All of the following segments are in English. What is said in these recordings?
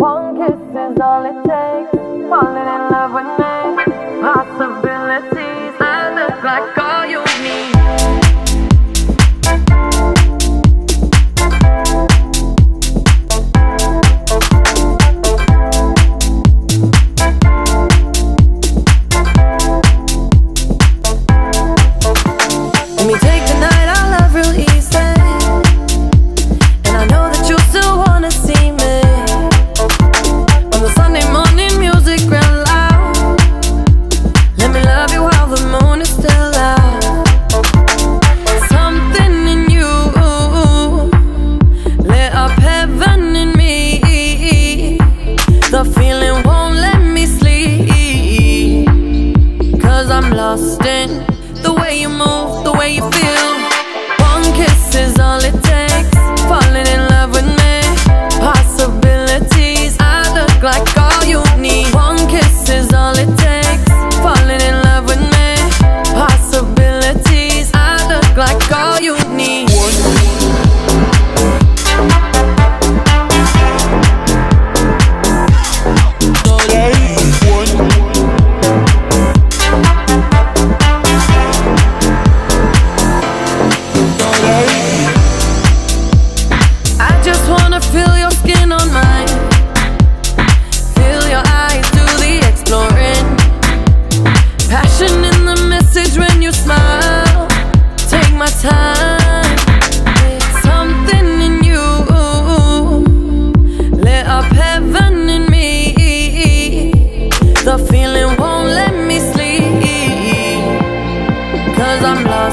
One kiss is all it takes. Falling in love with me. Possibilities, I look like all you. I'm lost in the way you move, the way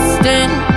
distant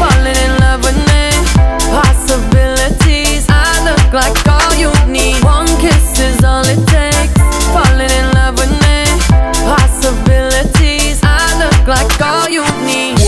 falling in love with Possibilities, I look like all you need. One kiss is all it takes. Falling in love with Possibilities, I look like all you need.